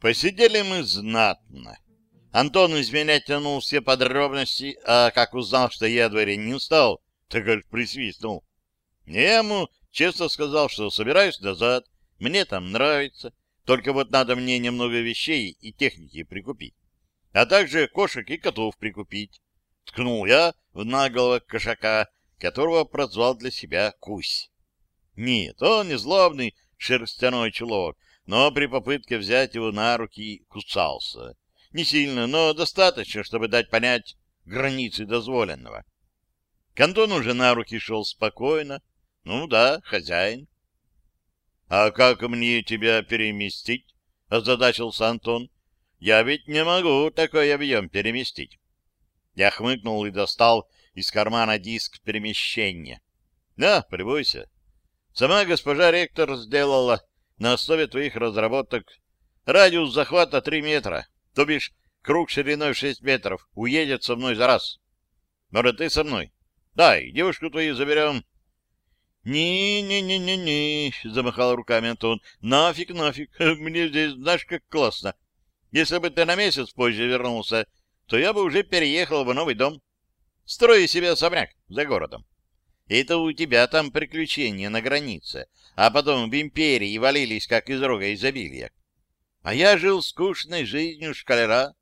Посидели мы знатно. Антон из меня тянул все подробности, а как узнал, что я дворянин стал, так аж присвистнул. Я ему честно сказал, что собираюсь назад, мне там нравится, только вот надо мне немного вещей и техники прикупить, а также кошек и котов прикупить. Ткнул я в наголовок кошака, которого прозвал для себя Кусь. Нет, он не злобный шерстяной чулок, но при попытке взять его на руки кусался. Не сильно, но достаточно, чтобы дать понять границы дозволенного. Кантон уже на руки шел спокойно. Ну да, хозяин. — А как мне тебя переместить? — озадачился Антон. — Я ведь не могу такой объем переместить. Я хмыкнул и достал из кармана диск перемещения. — Да, прибойся. Сама госпожа ректор сделала на основе твоих разработок радиус захвата 3 метра, то бишь круг шириной в 6 метров, уедет со мной за раз. Может, ты со мной? Дай, девушку твою заберем. «Не-не-не-не-не», — замахал руками Антон. «Нафиг, нафиг, мне здесь знаешь, как классно. Если бы ты на месяц позже вернулся, то я бы уже переехал в новый дом. Строю себе особняк за городом. Это у тебя там приключения на границе, а потом в империи валились, как из рога изобилия. А я жил скучной жизнью шкалера,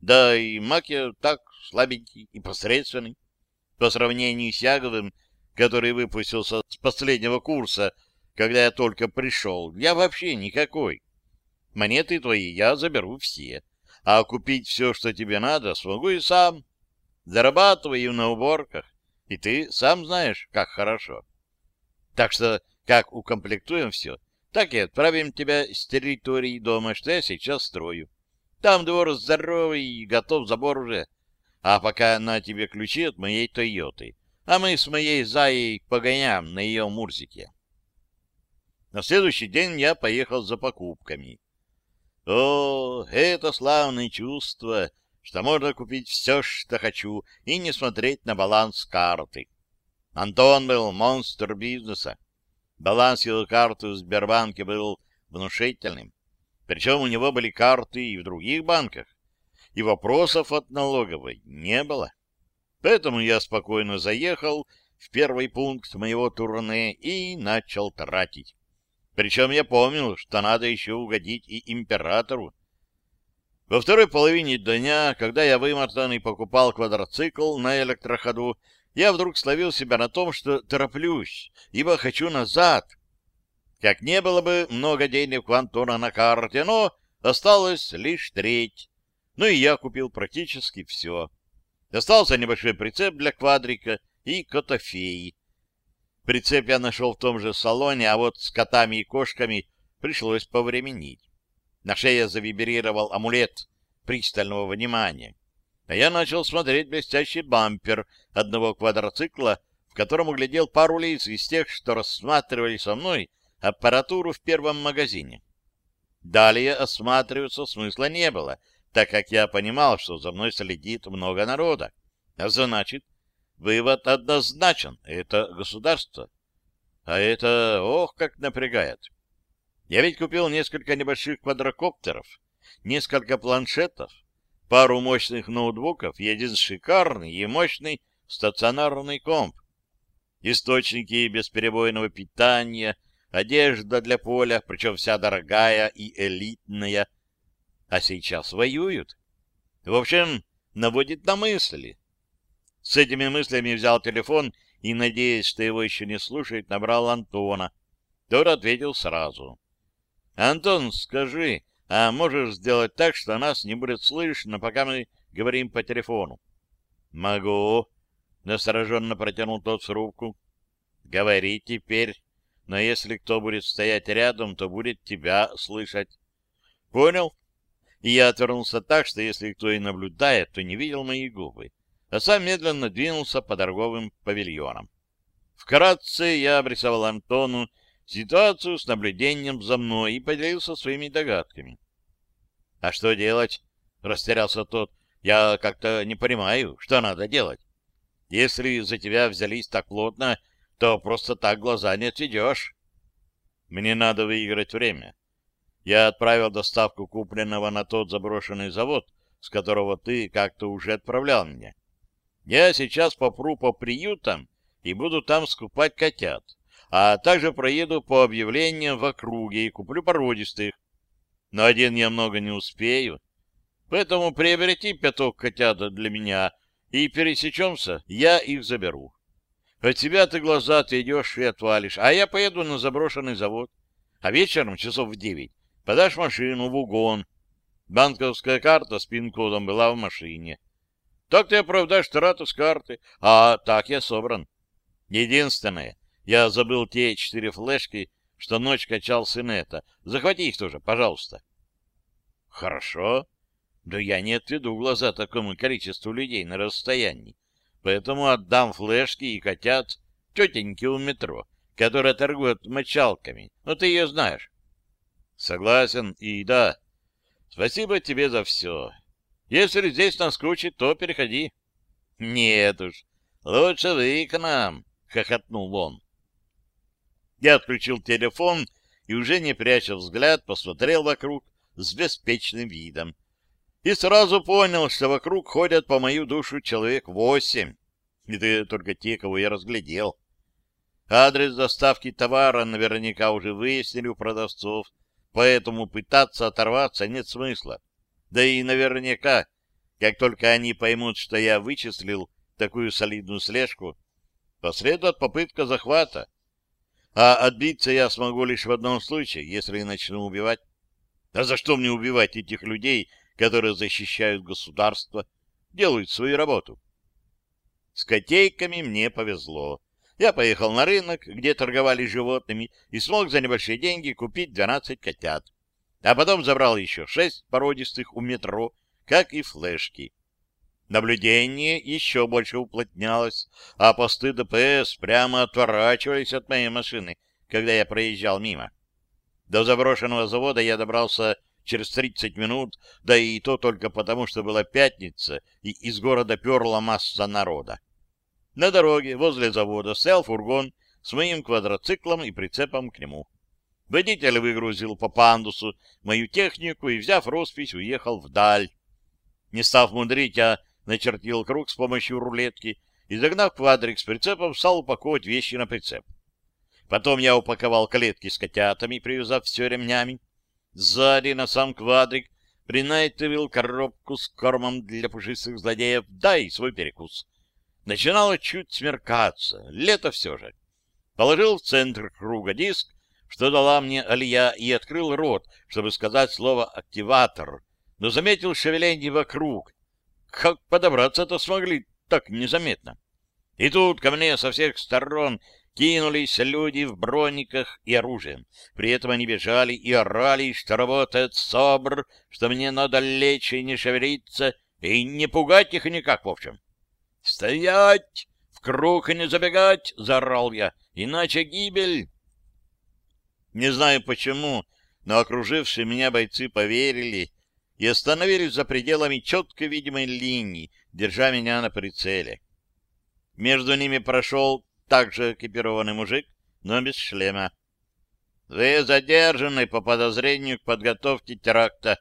да и маг я так слабенький и посредственный. По сравнению с Яговым, который выпустился с последнего курса, когда я только пришел, я вообще никакой. Монеты твои я заберу все, а купить все, что тебе надо, смогу и сам. Зарабатываю на уборках, и ты сам знаешь, как хорошо. Так что, как укомплектуем все, так и отправим тебя с территории дома, что я сейчас строю. Там двор здоровый готов забор уже. А пока на тебе ключи от моей Тойоты, а мы с моей Заей погоням на ее Мурзике. На следующий день я поехал за покупками. О, это славное чувство что можно купить все, что хочу, и не смотреть на баланс карты. Антон был монстр бизнеса. Баланс его карты в Сбербанке был внушительным. Причем у него были карты и в других банках. И вопросов от налоговой не было. Поэтому я спокойно заехал в первый пункт моего турне и начал тратить. Причем я помнил, что надо еще угодить и императору, во второй половине дня, когда я вымотанный покупал квадроцикл на электроходу, я вдруг словил себя на том, что тороплюсь, ибо хочу назад. Как не было бы много денег у Антона на карте, но осталось лишь треть. Ну и я купил практически все. Остался небольшой прицеп для квадрика и котофеи. Прицеп я нашел в том же салоне, а вот с котами и кошками пришлось повременить. На шее завибрировал амулет пристального внимания. А я начал смотреть блестящий бампер одного квадроцикла, в котором углядел пару лиц из тех, что рассматривали со мной аппаратуру в первом магазине. Далее осматриваться смысла не было, так как я понимал, что за мной следит много народа. А значит, вывод однозначен — это государство. А это, ох, как напрягает. Я ведь купил несколько небольших квадрокоптеров, несколько планшетов, пару мощных ноутбуков и один шикарный и мощный стационарный комп. Источники бесперебойного питания, одежда для поля, причем вся дорогая и элитная. А сейчас воюют. В общем, наводит на мысли. С этими мыслями взял телефон и, надеясь, что его еще не слушает, набрал Антона. Тот ответил сразу. Антон, скажи, а можешь сделать так, что нас не будет слышно, пока мы говорим по телефону? Могу. Настороженно протянул тот в руку. Говори теперь. Но если кто будет стоять рядом, то будет тебя слышать. Понял? И я отвернулся так, что если кто и наблюдает, то не видел мои губы, а сам медленно двинулся по торговым павильонам. Вкратце я обрисовал Антону ситуацию с наблюдением за мной и поделился своими догадками. — А что делать? — растерялся тот. — Я как-то не понимаю, что надо делать. Если за тебя взялись так плотно, то просто так глаза не отведешь. Мне надо выиграть время. Я отправил доставку купленного на тот заброшенный завод, с которого ты как-то уже отправлял меня. Я сейчас попру по приютам и буду там скупать котят, а также проеду по объявлениям в округе и куплю породистых. Но один я много не успею. Поэтому приобрети пяток котят для меня, и пересечемся, я их заберу. От тебя ты глаза отведешь и отвалишь, а я поеду на заброшенный завод. А вечером, часов в девять, подашь машину в угон. Банковская карта с пин-кодом была в машине. Так ты оправдаешь трату с карты, а так я собран. Единственное, я забыл те четыре флешки, что ночь качал с инета. Захвати их тоже, пожалуйста. Хорошо. Да я не отведу глаза такому количеству людей на расстоянии. Поэтому отдам флешки и котят тетеньке у метро, которая торгует мочалками. Ну, ты ее знаешь. Согласен, и да. Спасибо тебе за все. Если здесь наскучит, то переходи. Нет уж, лучше вы к нам, — хохотнул он. Я отключил телефон и, уже не пряча взгляд, посмотрел вокруг с беспечным видом. И сразу понял, что вокруг ходят по мою душу человек восемь. Это только те, кого я разглядел. Адрес доставки товара наверняка уже выяснили у продавцов, поэтому пытаться оторваться нет смысла. Да и наверняка, как только они поймут, что я вычислил такую солидную слежку, последует попытка захвата. А отбиться я смогу лишь в одном случае, если начну убивать. А за что мне убивать этих людей, которые защищают государство, делают свою работу? С котейками мне повезло. Я поехал на рынок, где торговали животными, и смог за небольшие деньги купить 12 котят. А потом забрал еще шесть породистых у метро, как и флешки. Наблюдение еще больше уплотнялось, а посты ДПС прямо отворачивались от моей машины, когда я проезжал мимо. До заброшенного завода я добрался через 30 минут, да и то только потому, что была пятница, и из города перла масса народа. На дороге возле завода стоял фургон с моим квадроциклом и прицепом к нему. Водитель выгрузил по пандусу мою технику и, взяв роспись, уехал вдаль. Не став мудрить, я начертил круг с помощью рулетки и, загнав квадрик с прицепом, стал упаковывать вещи на прицеп. Потом я упаковал клетки с котятами, привязав все ремнями. Сзади на сам квадрик принайтовил коробку с кормом для пушистых злодеев, да и свой перекус. Начинало чуть смеркаться, лето все же. Положил в центр круга диск, что дала мне Алия, и открыл рот, чтобы сказать слово «активатор», но заметил шевеление вокруг, как подобраться-то смогли так незаметно? И тут ко мне со всех сторон кинулись люди в брониках и оружием. При этом они бежали и орали, что работает СОБР, что мне надо лечь и не шевелиться, и не пугать их никак, в общем. «Стоять! В круг и не забегать!» — заорал я. «Иначе гибель!» Не знаю почему, но окружившие меня бойцы поверили и остановились за пределами четко видимой линии, держа меня на прицеле. Между ними прошел также экипированный мужик, но без шлема. «Вы задержаны по подозрению к подготовке теракта».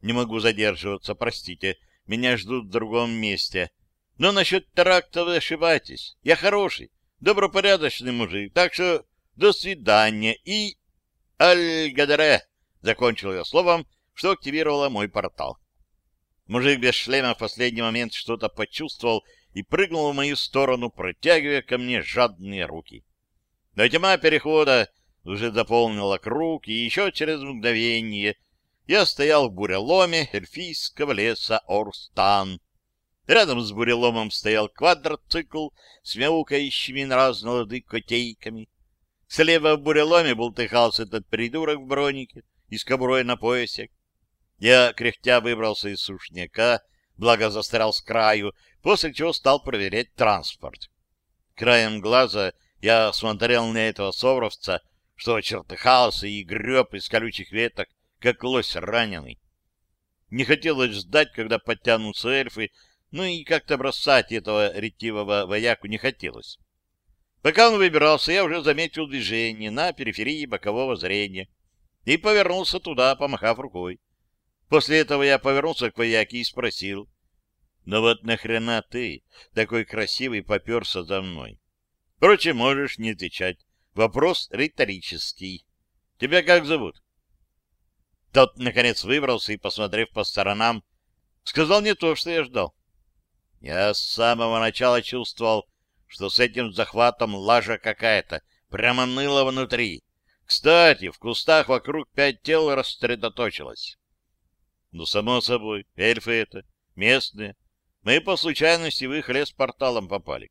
«Не могу задерживаться, простите. Меня ждут в другом месте. Но насчет теракта вы ошибаетесь. Я хороший, добропорядочный мужик, так что до свидания и... Аль-Гадаре!» Закончил я словом, что активировало мой портал. Мужик без шлема в последний момент что-то почувствовал и прыгнул в мою сторону, протягивая ко мне жадные руки. Но тьма перехода уже заполнила круг, и еще через мгновение я стоял в буреломе эльфийского леса Орстан. Рядом с буреломом стоял квадроцикл с мяукающими на разные лады котейками. Слева в буреломе бултыхался этот придурок в бронике и с кобурой на поясе. Я, кряхтя, выбрался из сушняка, благо застрял с краю, после чего стал проверять транспорт. Краем глаза я смотрел на этого совровца, что чертыхался и греб из колючих веток, как лось раненый. Не хотелось ждать, когда подтянутся эльфы, ну и как-то бросать этого ретивого вояку не хотелось. Пока он выбирался, я уже заметил движение на периферии бокового зрения и повернулся туда, помахав рукой. После этого я повернулся к вояке и спросил, «Ну вот нахрена ты, такой красивый, поперся за мной?» Впрочем, можешь не отвечать. Вопрос риторический. Тебя как зовут? Тот, наконец, выбрался и, посмотрев по сторонам, сказал не то, что я ждал. Я с самого начала чувствовал, что с этим захватом лажа какая-то, прямо ныло внутри. Кстати, в кустах вокруг пять тел рассредоточилось. Ну, само собой, эльфы это, местные. Мы по случайности в их лес порталом попали.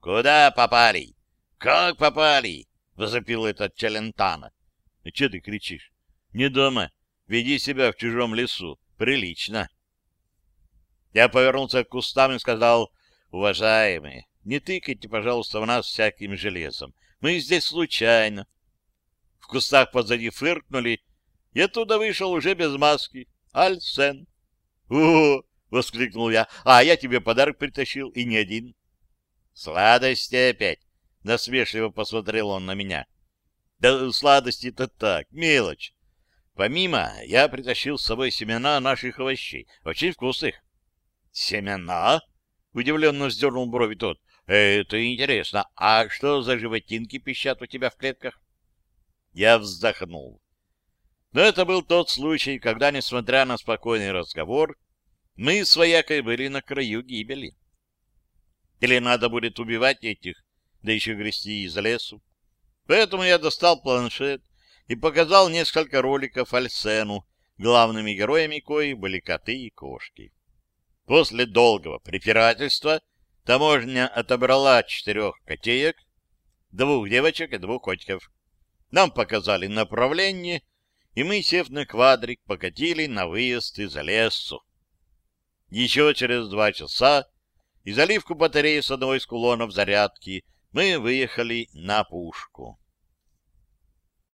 Куда попали? Как попали? Возопил этот Челентана. И что ты кричишь? Не дома. Веди себя в чужом лесу. Прилично. Я повернулся к кустам и сказал, уважаемые, не тыкайте, пожалуйста, в нас всяким железом. Мы здесь случайно. В кустах позади фыркнули, и оттуда вышел уже без маски. Альсен. «О!» — воскликнул я. «А я тебе подарок притащил, и не один». Сладости опять. Насмешливо посмотрел он на меня. Да сладости-то так, мелочь. Помимо, я притащил с собой семена наших овощей, очень вкусных. Семена? Удивленно вздернул брови тот. Это интересно. А что за животинки пищат у тебя в клетках? Я вздохнул. Но это был тот случай, когда, несмотря на спокойный разговор, мы с воякой были на краю гибели. Или надо будет убивать этих, да еще грести из лесу. Поэтому я достал планшет и показал несколько роликов Альсену, главными героями коих были коты и кошки. После долгого препирательства таможня отобрала четырех котеек, двух девочек и двух котиков. Нам показали направление, и мы, сев на квадрик, покатили на выезд из лесу. Еще через два часа и заливку батареи с одного из кулонов зарядки мы выехали на пушку.